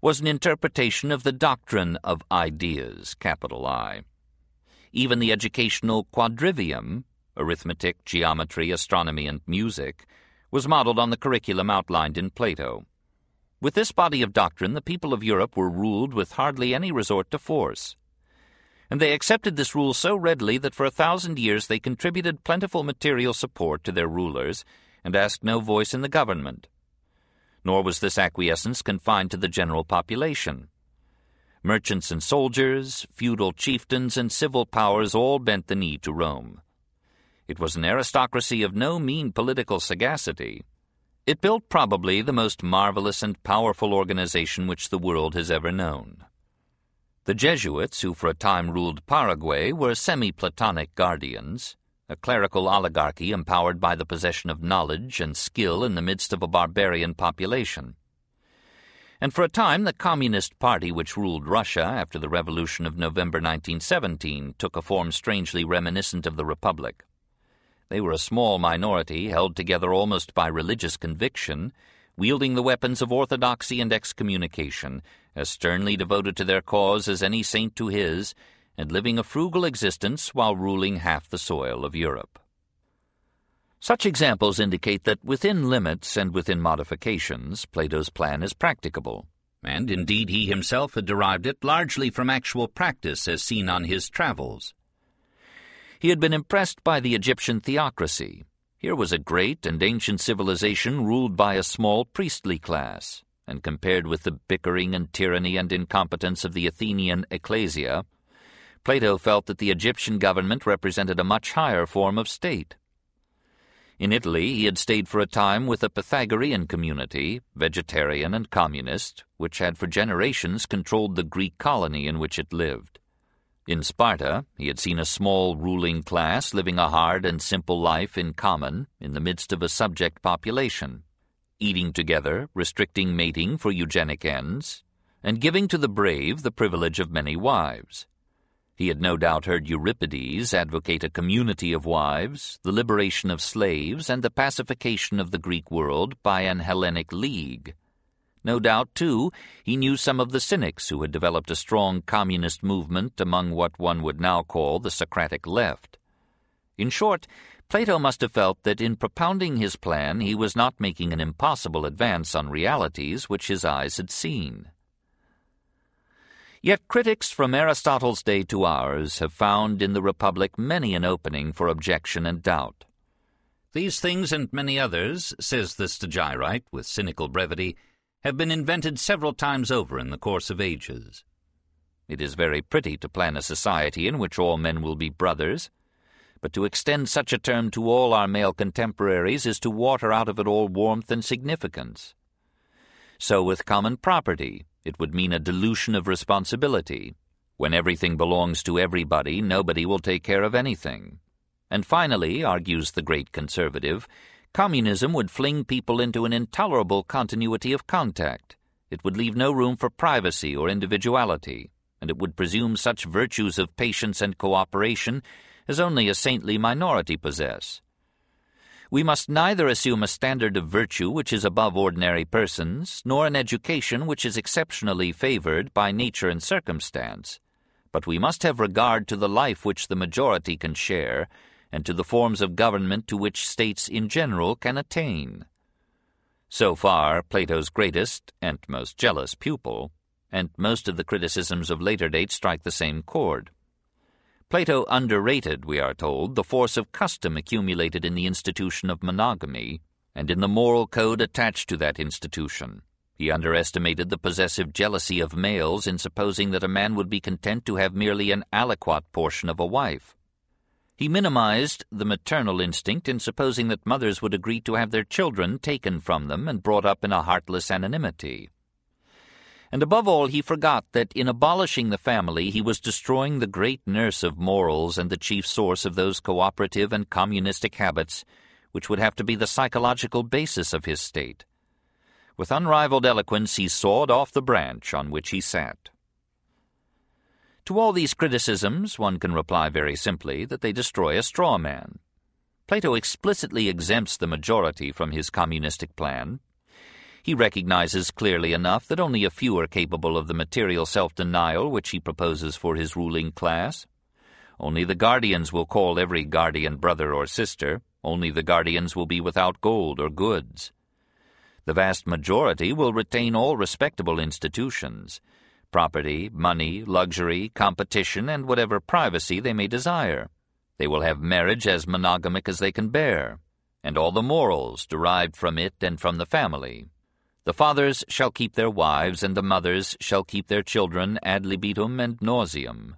was an interpretation of the doctrine of ideas, capital I. Even the educational quadrivium, arithmetic, geometry, astronomy, and music, was modeled on the curriculum outlined in Plato. With this body of doctrine, the people of Europe were ruled with hardly any resort to force and they accepted this rule so readily that for a thousand years they contributed plentiful material support to their rulers and asked no voice in the government. Nor was this acquiescence confined to the general population. Merchants and soldiers, feudal chieftains, and civil powers all bent the knee to Rome. It was an aristocracy of no mean political sagacity. It built probably the most marvelous and powerful organization which the world has ever known. The Jesuits, who for a time ruled Paraguay, were semi-Platonic guardians, a clerical oligarchy empowered by the possession of knowledge and skill in the midst of a barbarian population. And for a time the Communist Party which ruled Russia after the revolution of November 1917 took a form strangely reminiscent of the Republic. They were a small minority held together almost by religious conviction, wielding the weapons of orthodoxy and excommunication, as sternly devoted to their cause as any saint to his, and living a frugal existence while ruling half the soil of Europe. Such examples indicate that within limits and within modifications, Plato's plan is practicable, and indeed he himself had derived it largely from actual practice as seen on his travels. He had been impressed by the Egyptian theocracy. Here was a great and ancient civilization ruled by a small priestly class and compared with the bickering and tyranny and incompetence of the Athenian ecclesia, Plato felt that the Egyptian government represented a much higher form of state. In Italy he had stayed for a time with a Pythagorean community, vegetarian and communist, which had for generations controlled the Greek colony in which it lived. In Sparta, he had seen a small ruling class living a hard and simple life in common in the midst of a subject population eating together, restricting mating for eugenic ends, and giving to the brave the privilege of many wives. He had no doubt heard Euripides advocate a community of wives, the liberation of slaves, and the pacification of the Greek world by an Hellenic league. No doubt, too, he knew some of the cynics who had developed a strong communist movement among what one would now call the Socratic left. In short, Plato must have felt that in propounding his plan he was not making an impossible advance on realities which his eyes had seen. Yet critics from Aristotle's day to ours have found in the Republic many an opening for objection and doubt. These things and many others, says the Stagirite with cynical brevity, have been invented several times over in the course of ages. It is very pretty to plan a society in which all men will be brothers, but to extend such a term to all our male contemporaries is to water out of it all warmth and significance. So with common property, it would mean a dilution of responsibility. When everything belongs to everybody, nobody will take care of anything. And finally, argues the great conservative, communism would fling people into an intolerable continuity of contact. It would leave no room for privacy or individuality, and it would presume such virtues of patience and cooperation as only a saintly minority possess. We must neither assume a standard of virtue which is above ordinary persons, nor an education which is exceptionally favored by nature and circumstance, but we must have regard to the life which the majority can share, and to the forms of government to which states in general can attain. So far, Plato's greatest and most jealous pupil, and most of the criticisms of later date strike the same chord. Plato underrated, we are told, the force of custom accumulated in the institution of monogamy and in the moral code attached to that institution. He underestimated the possessive jealousy of males in supposing that a man would be content to have merely an aliquot portion of a wife. He minimized the maternal instinct in supposing that mothers would agree to have their children taken from them and brought up in a heartless anonymity. And above all, he forgot that in abolishing the family he was destroying the great nurse of morals and the chief source of those cooperative and communistic habits which would have to be the psychological basis of his state. With unrivaled eloquence he sawed off the branch on which he sat. To all these criticisms one can reply very simply that they destroy a straw man. Plato explicitly exempts the majority from his communistic plan, he recognizes clearly enough that only a few are capable of the material self-denial which he proposes for his ruling class. Only the guardians will call every guardian brother or sister. Only the guardians will be without gold or goods. The vast majority will retain all respectable institutions, property, money, luxury, competition, and whatever privacy they may desire. They will have marriage as monogamic as they can bear, and all the morals derived from it and from the family. The fathers shall keep their wives, and the mothers shall keep their children ad libitum and nauseam.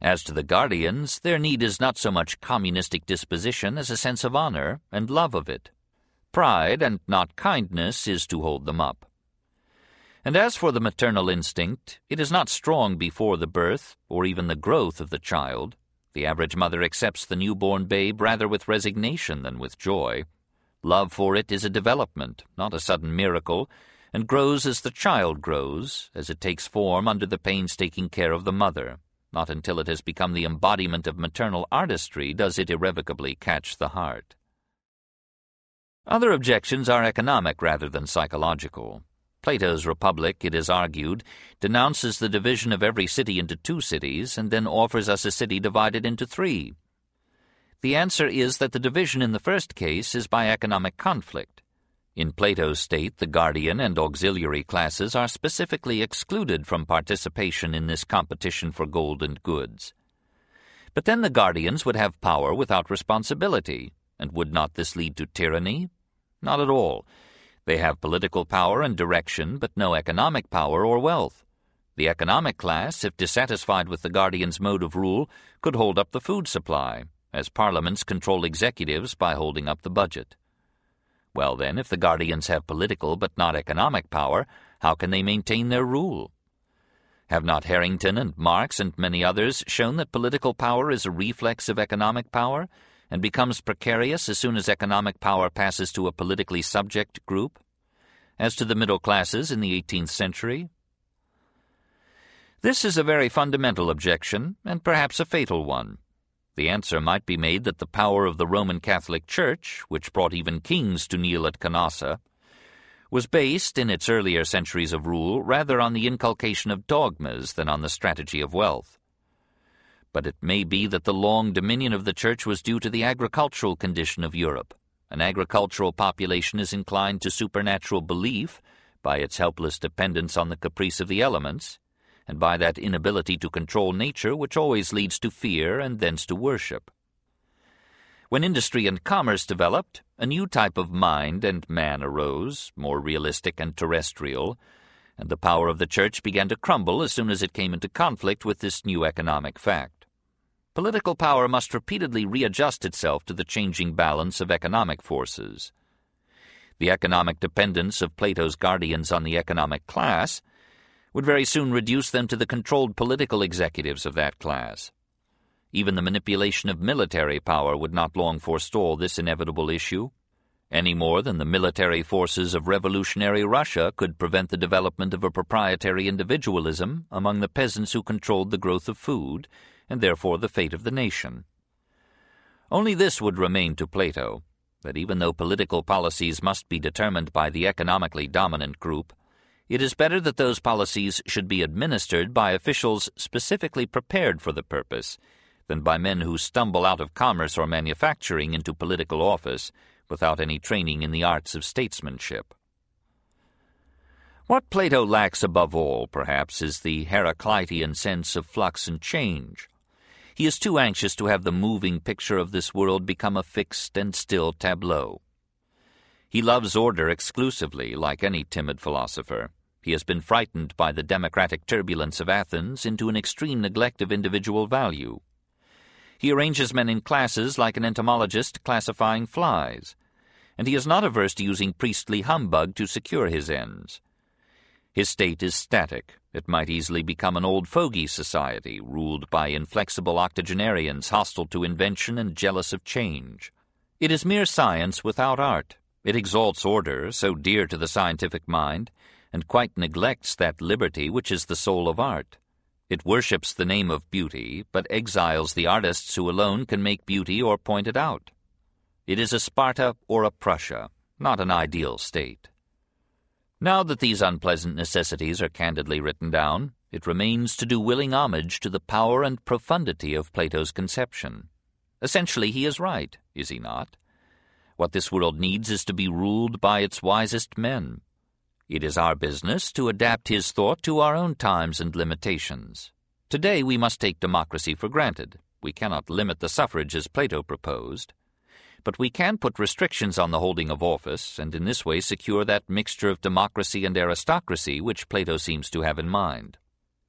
As to the guardians, their need is not so much communistic disposition as a sense of honor and love of it. Pride, and not kindness, is to hold them up. And as for the maternal instinct, it is not strong before the birth, or even the growth of the child. The average mother accepts the newborn babe rather with resignation than with joy, Love for it is a development, not a sudden miracle, and grows as the child grows, as it takes form under the painstaking care of the mother. Not until it has become the embodiment of maternal artistry does it irrevocably catch the heart. Other objections are economic rather than psychological. Plato's Republic, it is argued, denounces the division of every city into two cities and then offers us a city divided into three. The answer is that the division in the first case is by economic conflict. In Plato's state, the guardian and auxiliary classes are specifically excluded from participation in this competition for gold and goods. But then the guardians would have power without responsibility, and would not this lead to tyranny? Not at all. They have political power and direction, but no economic power or wealth. The economic class, if dissatisfied with the guardian's mode of rule, could hold up the food supply, as parliaments control executives by holding up the budget. Well, then, if the guardians have political but not economic power, how can they maintain their rule? Have not Harrington and Marx and many others shown that political power is a reflex of economic power and becomes precarious as soon as economic power passes to a politically subject group? As to the middle classes in the 18th century, this is a very fundamental objection, and perhaps a fatal one. The answer might be made that the power of the Roman Catholic Church, which brought even kings to kneel at Canossa, was based, in its earlier centuries of rule, rather on the inculcation of dogmas than on the strategy of wealth. But it may be that the long dominion of the Church was due to the agricultural condition of Europe. An agricultural population is inclined to supernatural belief by its helpless dependence on the caprice of the elements, and by that inability to control nature which always leads to fear and thence to worship. When industry and commerce developed, a new type of mind and man arose, more realistic and terrestrial, and the power of the church began to crumble as soon as it came into conflict with this new economic fact. Political power must repeatedly readjust itself to the changing balance of economic forces. The economic dependence of Plato's guardians on the economic class would very soon reduce them to the controlled political executives of that class. Even the manipulation of military power would not long forestall this inevitable issue, any more than the military forces of revolutionary Russia could prevent the development of a proprietary individualism among the peasants who controlled the growth of food and therefore the fate of the nation. Only this would remain to Plato, that even though political policies must be determined by the economically dominant group, it is better that those policies should be administered by officials specifically prepared for the purpose than by men who stumble out of commerce or manufacturing into political office without any training in the arts of statesmanship. What Plato lacks above all, perhaps, is the Heraclitean sense of flux and change, he is too anxious to have the moving picture of this world become a fixed and still tableau. He loves order exclusively, like any timid philosopher. He has been frightened by the democratic turbulence of Athens into an extreme neglect of individual value. He arranges men in classes like an entomologist classifying flies, and he is not averse to using priestly humbug to secure his ends. His state is static. It might easily become an old fogey society, ruled by inflexible octogenarians hostile to invention and jealous of change. It is mere science without art. It exalts order, so dear to the scientific mind, and quite neglects that liberty which is the soul of art. It worships the name of beauty, but exiles the artists who alone can make beauty or point it out. It is a Sparta or a Prussia, not an ideal state. Now that these unpleasant necessities are candidly written down, it remains to do willing homage to the power and profundity of Plato's conception. Essentially, he is right, is he not? What this world needs is to be ruled by its wisest men. It is our business to adapt his thought to our own times and limitations. Today we must take democracy for granted. We cannot limit the suffrage as Plato proposed but we can put restrictions on the holding of office, and in this way secure that mixture of democracy and aristocracy which Plato seems to have in mind.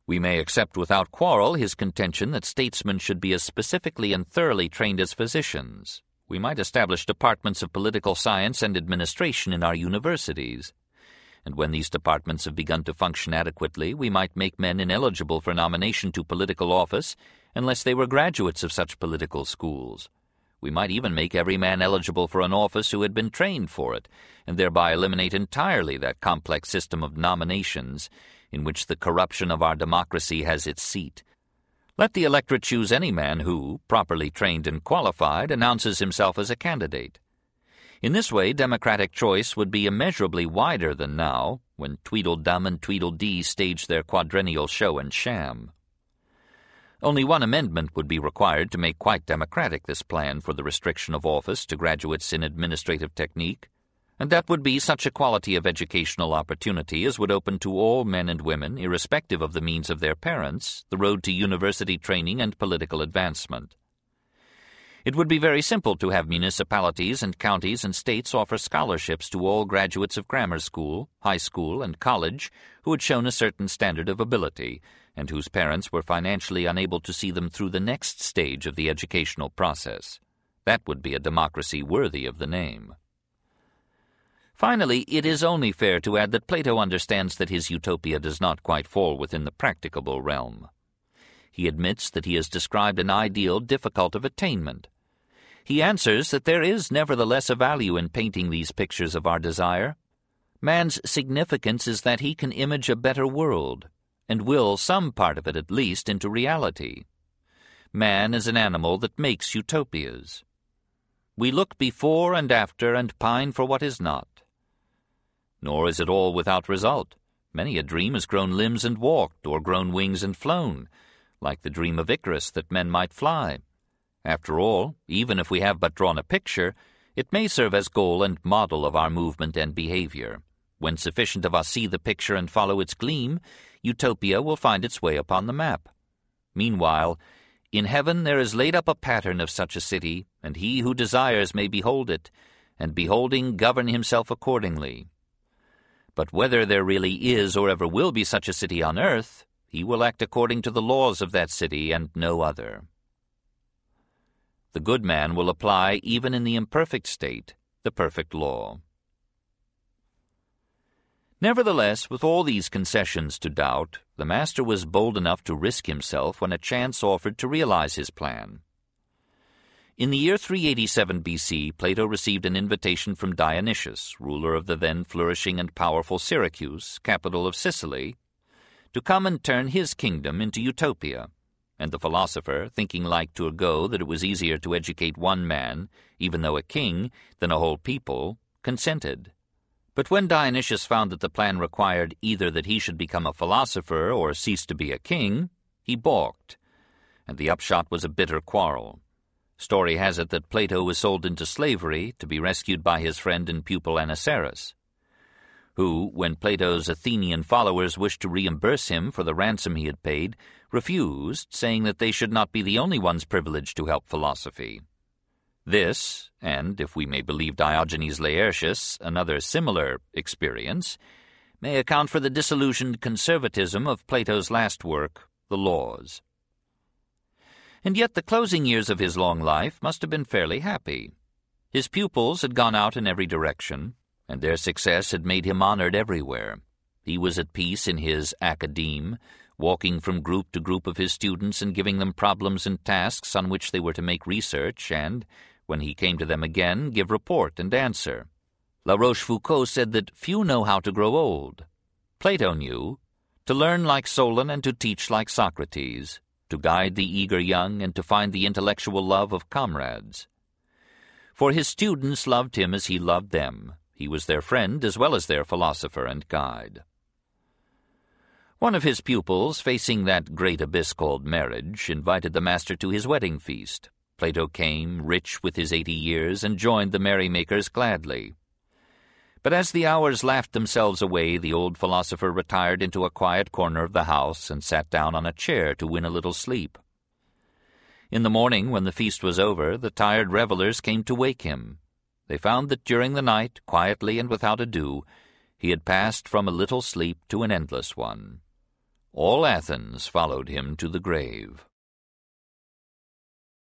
We may accept without quarrel his contention that statesmen should be as specifically and thoroughly trained as physicians. We might establish departments of political science and administration in our universities. And when these departments have begun to function adequately, we might make men ineligible for nomination to political office unless they were graduates of such political schools. We might even make every man eligible for an office who had been trained for it, and thereby eliminate entirely that complex system of nominations in which the corruption of our democracy has its seat. Let the electorate choose any man who, properly trained and qualified, announces himself as a candidate. In this way, democratic choice would be immeasurably wider than now, when Tweedledum and Tweedledee stage their quadrennial show and sham. Only one amendment would be required to make quite democratic this plan for the restriction of office to graduates in administrative technique, and that would be such a quality of educational opportunity as would open to all men and women, irrespective of the means of their parents, the road to university training and political advancement. It would be very simple to have municipalities and counties and states offer scholarships to all graduates of grammar school, high school, and college who had shown a certain standard of ability, and whose parents were financially unable to see them through the next stage of the educational process. That would be a democracy worthy of the name. Finally, it is only fair to add that Plato understands that his utopia does not quite fall within the practicable realm. He admits that he has described an ideal difficult of attainment. He answers that there is nevertheless a value in painting these pictures of our desire. Man's significance is that he can image a better world, and will some part of it at least into reality. Man is an animal that makes utopias. We look before and after and pine for what is not. Nor is it all without result. Many a dream has grown limbs and walked, or grown wings and flown, like the dream of Icarus that men might fly. After all, even if we have but drawn a picture, it may serve as goal and model of our movement and behavior. When sufficient of us see the picture and follow its gleam, utopia will find its way upon the map. Meanwhile, in heaven there is laid up a pattern of such a city, and he who desires may behold it, and beholding govern himself accordingly. But whether there really is or ever will be such a city on earth, he will act according to the laws of that city and no other. the good man will apply, even in the imperfect state, the perfect law. Nevertheless, with all these concessions to doubt, the master was bold enough to risk himself when a chance offered to realize his plan. In the year 387 BC, Plato received an invitation from Dionysius, ruler of the then flourishing and powerful Syracuse, capital of Sicily, to come and turn his kingdom into utopia. And the philosopher, thinking like Turgot that it was easier to educate one man, even though a king, than a whole people, consented. But when Dionysius found that the plan required either that he should become a philosopher or cease to be a king, he balked, and the upshot was a bitter quarrel. Story has it that Plato was sold into slavery to be rescued by his friend and pupil Anniceris, who, when Plato's Athenian followers wished to reimburse him for the ransom he had paid, refused, saying that they should not be the only ones privileged to help philosophy. This, and, if we may believe Diogenes Laertius, another similar experience, may account for the disillusioned conservatism of Plato's last work, The Laws. And yet the closing years of his long life must have been fairly happy. His pupils had gone out in every direction, and their success had made him honored everywhere. He was at peace in his academe, walking from group to group of his students and giving them problems and tasks on which they were to make research and, when he came to them again, give report and answer. La Rochefoucauld said that few know how to grow old. Plato knew, to learn like Solon and to teach like Socrates, to guide the eager young, and to find the intellectual love of comrades. For his students loved him as he loved them. He was their friend as well as their philosopher and guide. One of his pupils, facing that great abyss called marriage, invited the master to his wedding feast. Plato came, rich with his eighty years, and joined the merrymakers gladly. But as the hours laughed themselves away, the old philosopher retired into a quiet corner of the house and sat down on a chair to win a little sleep. In the morning, when the feast was over, the tired revelers came to wake him. They found that during the night, quietly and without ado, he had passed from a little sleep to an endless one. All Athens followed him to the grave.